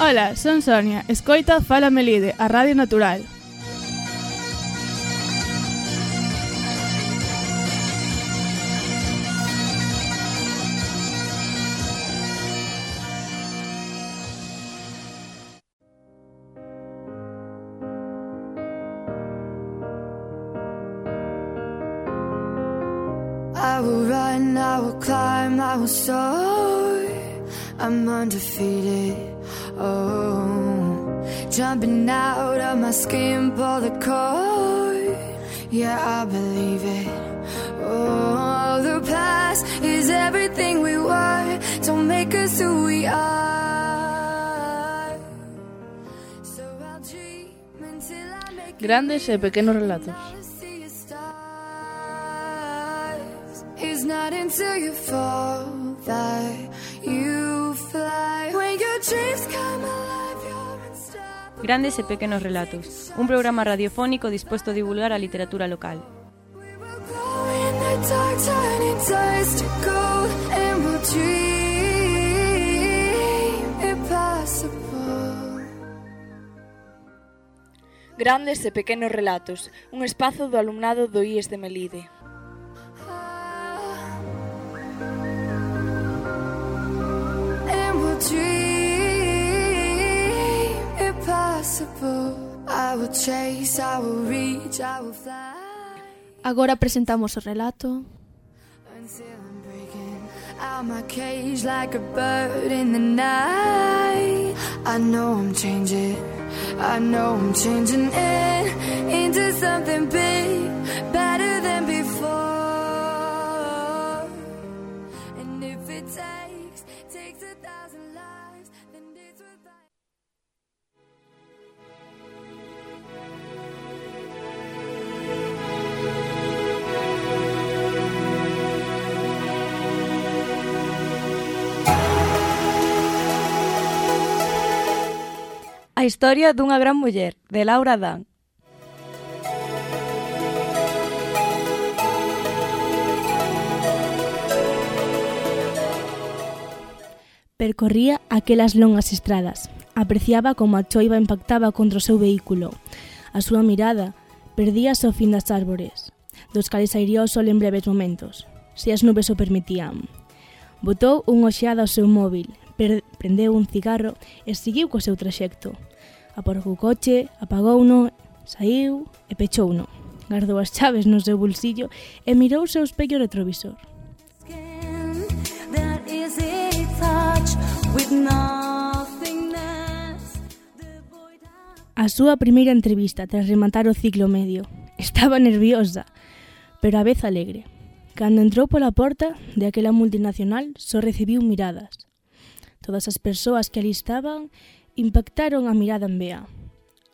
Ola, son Sonia. Escoita Fálame Lide, a Radio Natural. I will run, I will climb, I will soar. I'm undefeated. Oh, jumping out of my skin, pull the cord. Yeah, I believe it. Oh, the past is everything we were. Don't make us who we are. So I'll dream until I make it Grandes e pequenos relatos. see your stars. It's not until you fall Grandes e pequenos relatos, un programa radiofónico disposto a divulgar a literatura local. Grandes e pequenos relatos, un espazo do alumnado do IES de Melide. Agora presentamos o relato. Out my cage like a bird in the night. I know I'm changing, I know I'm changing it into something big, A historia dunha gran muller, de Laura Dan. Percorría aquelas longas estradas. Apreciaba como a choiva impactaba contra o seu vehículo. A súa mirada perdíase ao fin das árbores, dos cales airía o sol en breves momentos, se as nubes o permitían. Botou un oxeada ao seu móvil, prendeu un cigarro e seguiu co seu traxecto. Aparcou o coche, apagouno, saiu e pechouno. Gardou as chaves no seu bolsillo e mirou o seu espello retrovisor. A súa primeira entrevista tras rematar o ciclo medio. Estaba nerviosa, pero a vez alegre. Cando entrou pola porta de aquela multinacional, só recibiu miradas. Todas as persoas que ali estaban impactaron a mirada en Bea.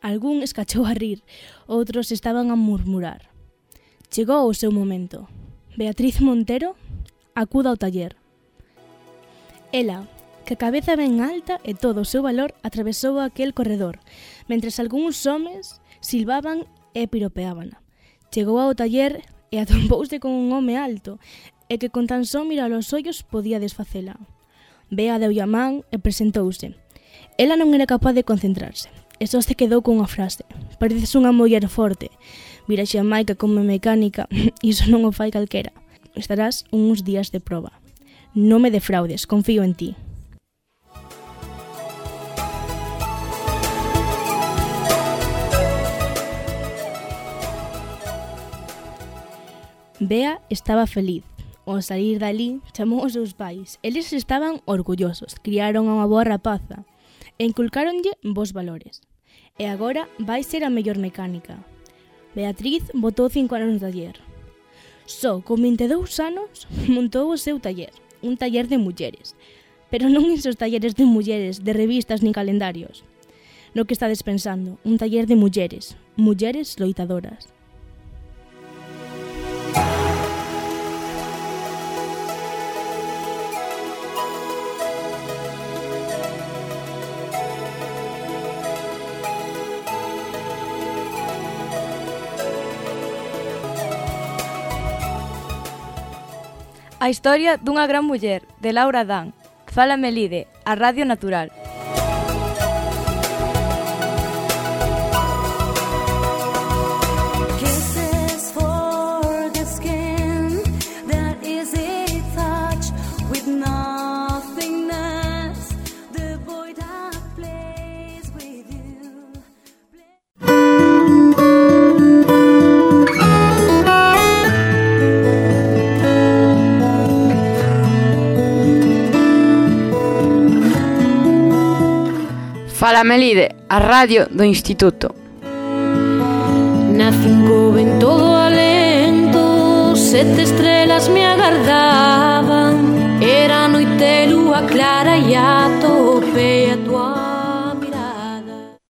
Algún escachou a rir, outros estaban a murmurar. Chegou o seu momento. Beatriz Montero acuda ao taller. Ela, que a cabeza ben alta e todo o seu valor atravesou aquel corredor, mentres algúns homes silbaban e piropeábana. Chegou ao taller e atompouse con un home alto e que con tan só mirar os ollos podía desfacela. Bea deu a man e presentouse. Ela non era capaz de concentrarse, e só se quedou cunha frase. Pareces unha muller forte. Vira Xamaica como mecánica, iso non o fai calquera. Estarás uns días de proba. Non me defraudes, confío en ti. Bea estaba feliz. Ao salir dali, chamou os seus pais. Eles estaban orgullosos, criaron a unha boa rapaza e inculcaronlle bons valores. E agora vai ser a mellor mecánica. Beatriz botou cinco anos no taller. Só con 22 anos montou o seu taller, un taller de mulleres, pero non esos talleres de mulleres, de revistas ni calendarios. No que estades pensando, un taller de mulleres, mulleres loitadoras. A historia dunha gran muller, de Laura Dan. Fala Melide, a Radio Natural. Camelide, a radio do Instituto. Nacen en todo